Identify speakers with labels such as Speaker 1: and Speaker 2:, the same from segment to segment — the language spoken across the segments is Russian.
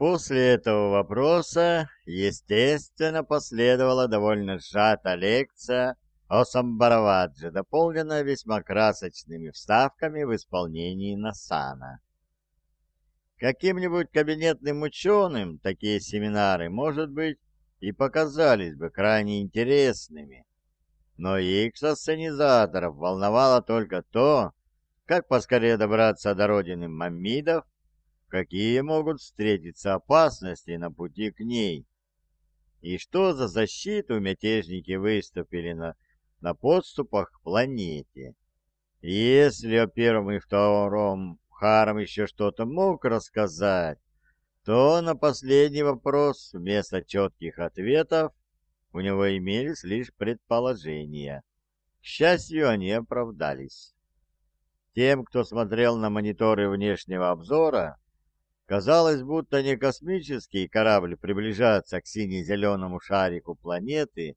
Speaker 1: После этого вопроса, естественно, последовала довольно сжатая лекция о Самбаравадже, дополненная весьма красочными вставками в исполнении Насана. Каким-нибудь кабинетным ученым такие семинары, может быть, и показались бы крайне интересными, но их сценизаторов волновало только то, как поскорее добраться до родины маммидов какие могут встретиться опасности на пути к ней, и что за защиту мятежники выступили на, на подступах к планете. если о первом и втором Харм еще что-то мог рассказать, то на последний вопрос вместо четких ответов у него имелись лишь предположения. К счастью, они оправдались. Тем, кто смотрел на мониторы внешнего обзора, Казалось, будто не космический корабль приближается к сине-зеленому шарику планеты,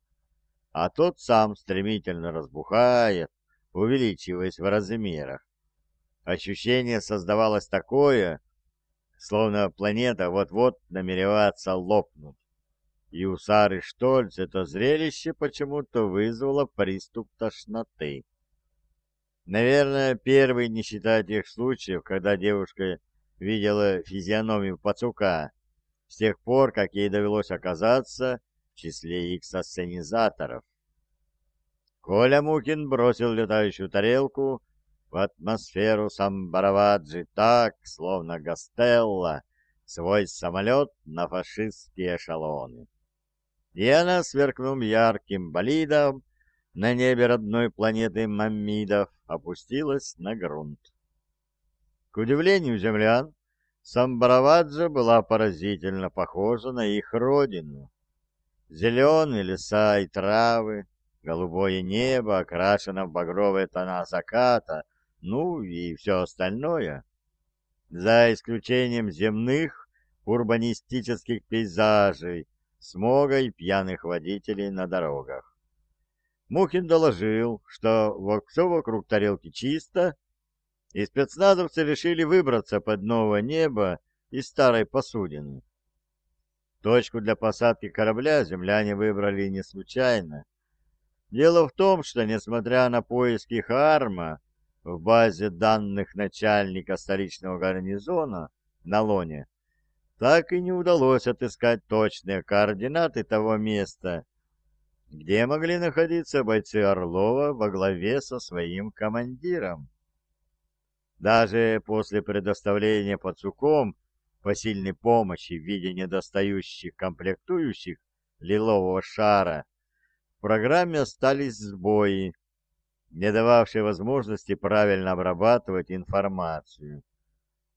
Speaker 1: а тот сам стремительно разбухает, увеличиваясь в размерах. Ощущение создавалось такое, словно планета вот-вот намеревается лопнуть. И у Сары Штольц это зрелище почему-то вызвало приступ тошноты. Наверное, первый, не считая тех случаев, когда девушка видела физиономию пацука с тех пор, как ей довелось оказаться в числе их сценизаторов. Коля Мукин бросил летающую тарелку в атмосферу Самбараваджи так, словно Гастелла, свой самолет на фашистские эшелоны. И она, сверкнув ярким болидом, на небе родной планеты Маммидов опустилась на грунт. К удивлению землян, Самбараваджа была поразительно похожа на их родину. Зеленые леса и травы, голубое небо, окрашено в багровые тона заката, ну и все остальное. За исключением земных урбанистических пейзажей, смога и пьяных водителей на дорогах. Мухин доложил, что все вокруг тарелки чисто, и спецназовцы решили выбраться под новое небо из старой посудины. Точку для посадки корабля земляне выбрали не случайно. Дело в том, что, несмотря на поиски Харма в базе данных начальника столичного гарнизона на Лоне, так и не удалось отыскать точные координаты того места, где могли находиться бойцы Орлова во главе со своим командиром. Даже после предоставления Пацуком посильной помощи в виде недостающих комплектующих лилового шара в программе остались сбои, не дававшие возможности правильно обрабатывать информацию.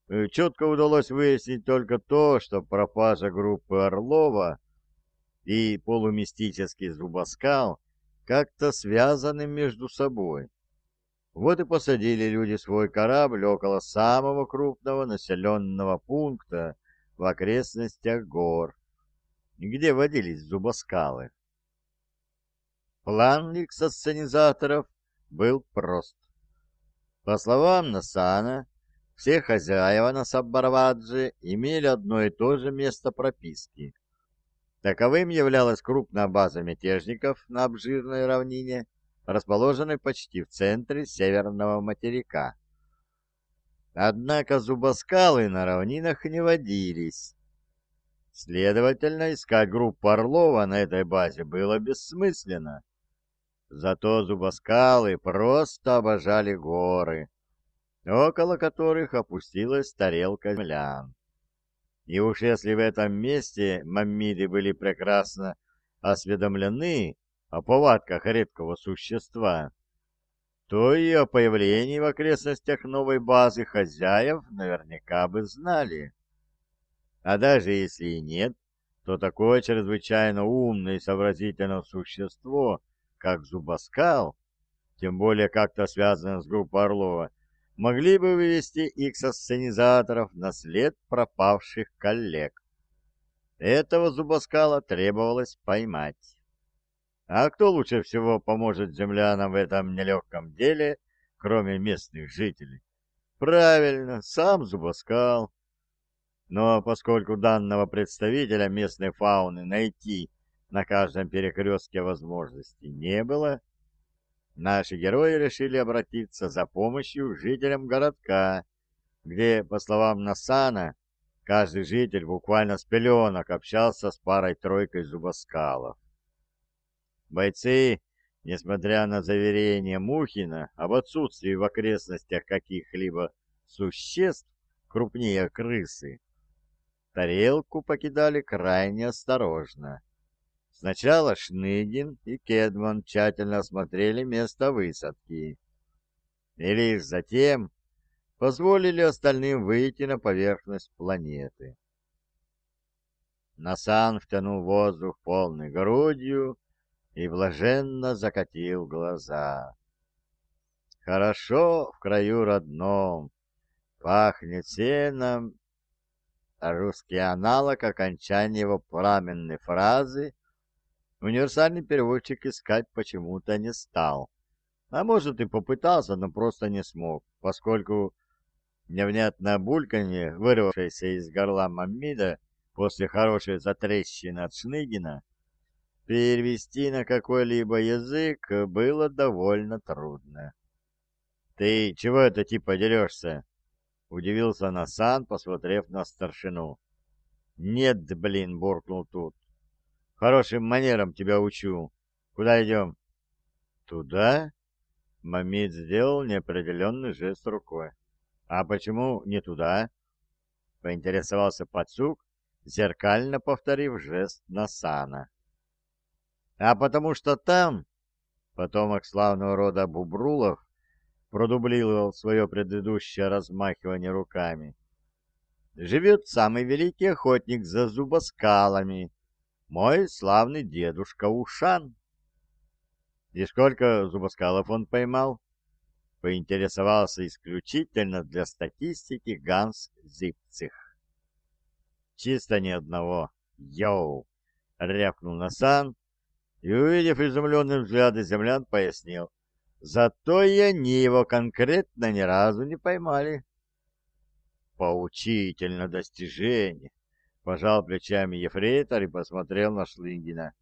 Speaker 1: Э, четко удалось выяснить только то, что пропажа группы Орлова и полумистический зубоскал как-то связаны между собой. Вот и посадили люди свой корабль около самого крупного населенного пункта в окрестностях гор, где водились зубоскалы. План иксосценизаторов был прост. По словам Насана, все хозяева на Саббарвадже имели одно и то же место прописки. Таковым являлась крупная база мятежников на обжирной равнине, расположенной почти в центре северного материка. Однако зубоскалы на равнинах не водились. Следовательно, искать группу Орлова на этой базе было бессмысленно. Зато зубоскалы просто обожали горы, около которых опустилась тарелка землян. И уж если в этом месте маммиды были прекрасно осведомлены о повадках редкого существа, то и о появлении в окрестностях новой базы хозяев наверняка бы знали. А даже если и нет, то такое чрезвычайно умное и сообразительное существо, как зубоскал, тем более как-то связанное с группой Орлова, могли бы вывести их со сценизаторов на след пропавших коллег. Этого зубоскала требовалось поймать. А кто лучше всего поможет землянам в этом нелегком деле, кроме местных жителей? Правильно, сам Зубоскал. Но поскольку данного представителя местной фауны найти на каждом перекрестке возможности не было, наши герои решили обратиться за помощью жителям городка, где, по словам Насана, каждый житель буквально с пеленок общался с парой-тройкой зубоскалов. Бойцы, несмотря на заверение Мухина об отсутствии в окрестностях каких-либо существ крупнее крысы, тарелку покидали крайне осторожно. Сначала Шныгин и Кедман тщательно осмотрели место высадки. И лишь затем позволили остальным выйти на поверхность планеты. Насан втянул воздух полной грудью и блаженно закатил глаза. Хорошо в краю родном, пахнет сеном, русский аналог окончания его пламенной фразы универсальный переводчик искать почему-то не стал. А может и попытался, но просто не смог, поскольку невнятное бульканье, вырвавшееся из горла Маммида после хорошей затрещины от Шныгина, перевести на какой-либо язык было довольно трудно. «Ты чего это типа дерешься?» — удивился Насан, посмотрев на старшину. «Нет, блин!» — буркнул тут. «Хорошим манерам тебя учу. Куда идем?» «Туда?» — Мамид сделал неопределенный жест рукой. «А почему не туда?» — поинтересовался Пацук, зеркально повторив жест Насана. А потому что там потомок славного рода Бубрулов продублировал свое предыдущее размахивание руками. Живет самый великий охотник за зубоскалами, мой славный дедушка Ушан. И сколько зубоскалов он поймал? Поинтересовался исключительно для статистики Ганс Зипцих. Чисто ни одного. Йоу! Рявкнул Насан, и, увидев изумленные взгляды землян, пояснил. Зато и они его конкретно ни разу не поймали. Поучительно достижение. Пожал плечами ефрейтор и посмотрел на Шлыгина.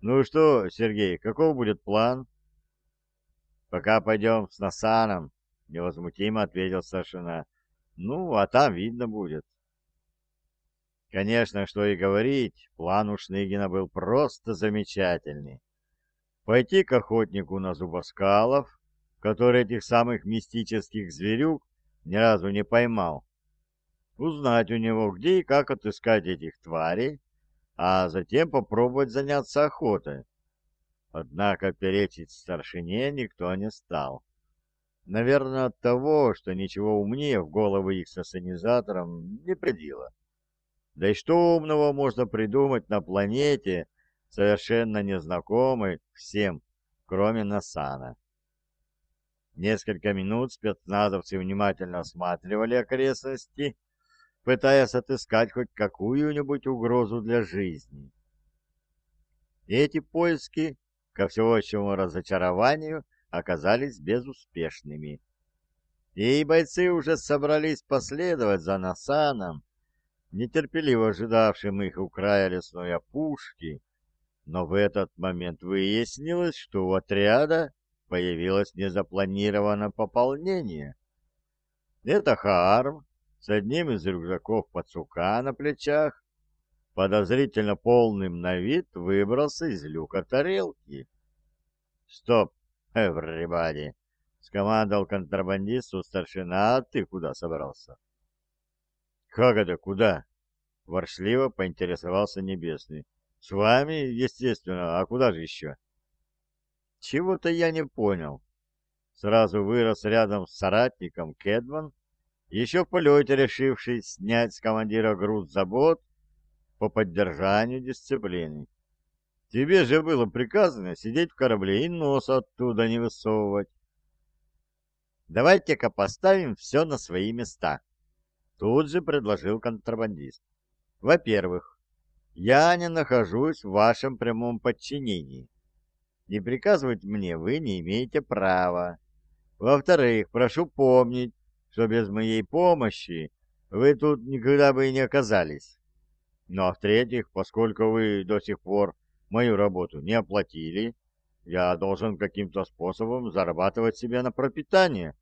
Speaker 1: Ну что, Сергей, каков будет план? Пока пойдем с Насаном, невозмутимо ответил старшина. Ну, а там видно будет. Конечно, что и говорить, план у Шныгина был просто замечательный. Пойти к охотнику на зубоскалов, который этих самых мистических зверюк ни разу не поймал, узнать у него, где и как отыскать этих тварей, а затем попробовать заняться охотой. Однако перечить старшине никто не стал. Наверное, от того, что ничего умнее в головы их сассанизаторам не придило. Да и что умного можно придумать на планете, совершенно незнакомой всем, кроме Насана? Несколько минут спецназовцы внимательно осматривали окрестности, пытаясь отыскать хоть какую-нибудь угрозу для жизни. Эти поиски, ко всеобщему разочарованию, оказались безуспешными. И бойцы уже собрались последовать за Насаном, нетерпеливо ожидавшим их у края лесной опушки, но в этот момент выяснилось, что у отряда появилось незапланированное пополнение. Это Хаарм с одним из рюкзаков пацука на плечах, подозрительно полным на вид, выбрался из люка тарелки. «Стоп, everybody!» — скомандовал контрабандисту старшина, а ты куда собрался? «Как это куда?» — воршливо поинтересовался Небесный. «С вами, естественно, а куда же еще?» «Чего-то я не понял». Сразу вырос рядом с соратником Кедман, еще в полете решивший снять с командира груз забот по поддержанию дисциплины. Тебе же было приказано сидеть в корабле и нос оттуда не высовывать. Давайте-ка поставим все на свои места. Тут же предложил контрабандист. Во-первых, я не нахожусь в вашем прямом подчинении. Не приказывать мне вы не имеете права. Во-вторых, прошу помнить, что без моей помощи вы тут никогда бы и не оказались. Ну а в-третьих, поскольку вы до сих пор мою работу не оплатили, я должен каким-то способом зарабатывать себе на пропитание.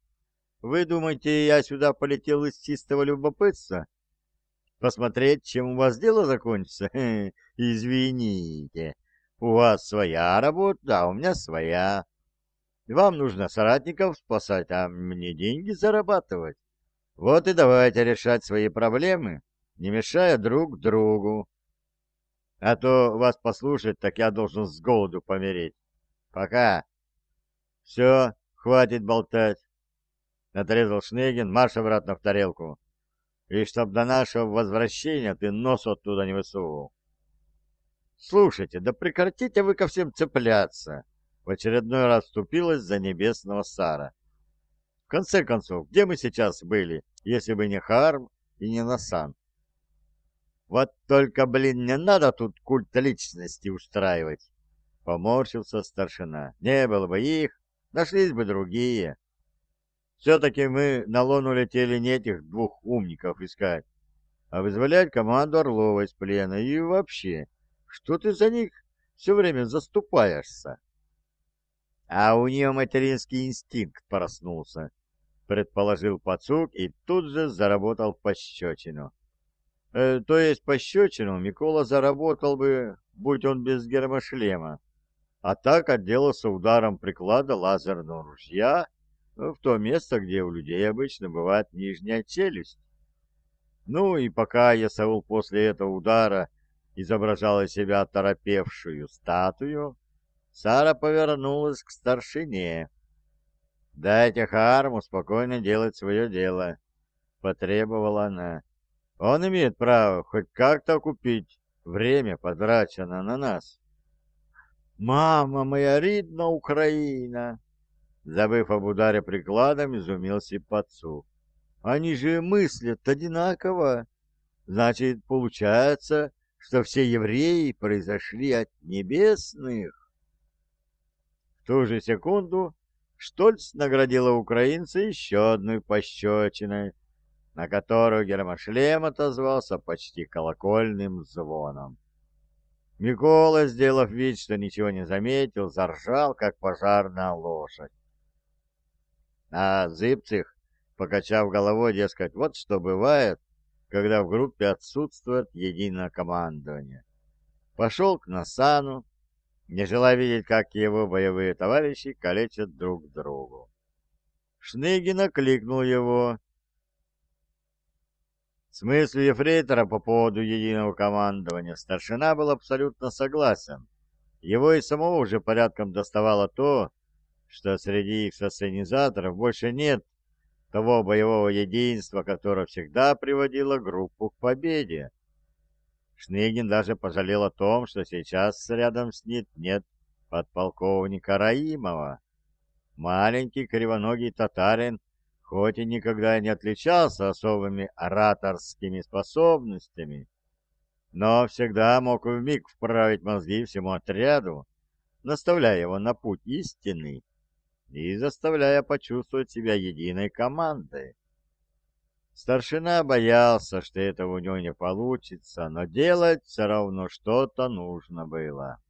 Speaker 1: Вы думаете, я сюда полетел из чистого любопытства? Посмотреть, чем у вас дело закончится? Извините, у вас своя работа, а у меня своя. Вам нужно соратников спасать, а мне деньги зарабатывать. Вот и давайте решать свои проблемы, не мешая друг другу. А то вас послушать, так я должен с голоду помереть. Пока. Все, хватит болтать. Отрезал Шнегин, марш обратно в тарелку. И чтоб до нашего возвращения ты нос оттуда не высовывал. Слушайте, да прекратите вы ко всем цепляться. В очередной раз вступилась за небесного Сара. В конце концов, где мы сейчас были, если бы не Харм и не Насан? Вот только, блин, не надо тут культ личности устраивать. Поморщился старшина. Не было бы их, нашлись бы другие. Все-таки мы на лону летели не этих двух умников искать, а вызволять команду Орлова из плена. И вообще, что ты за них все время заступаешься? А у нее материнский инстинкт проснулся, предположил пацук и тут же заработал пощечину. Э, то есть пощечину Микола заработал бы, будь он без гермошлема, а так отделался ударом приклада лазерного ружья в то место, где у людей обычно бывает нижняя челюсть. Ну и пока Ясаул после этого удара изображала себя оторопевшую статую, Сара повернулась к старшине. «Дайте Харму спокойно делать свое дело», — потребовала она. «Он имеет право хоть как-то купить время, потраченное на нас». «Мама моя, рідна Украина!» Забыв об ударе прикладом, изумился Пацу. «Они же мыслят одинаково. Значит, получается, что все евреи произошли от небесных?» В ту же секунду Штольц наградила украинца еще одной пощечиной, на которую гермошлем отозвался почти колокольным звоном. Микола, сделав вид, что ничего не заметил, заржал, как пожарная лошадь. А Зыбцих, покачав головой, дескать, вот что бывает, когда в группе отсутствует единое командование. Пошел к Насану, не желая видеть, как его боевые товарищи калечат друг другу. Шныгин окликнул его. С мыслью ефрейтора по поводу единого командования старшина был абсолютно согласен. Его и самого уже порядком доставало то, что среди их сценизаторов больше нет того боевого единства, которое всегда приводило группу к победе. Шныгин даже пожалел о том, что сейчас рядом с ним нет подполковника Раимова. Маленький кривоногий татарин, хоть и никогда не отличался особыми ораторскими способностями, но всегда мог вмиг вправить мозги всему отряду, наставляя его на путь истинный и заставляя почувствовать себя единой командой. Старшина боялся, что этого у него не получится, но делать все равно что-то нужно было.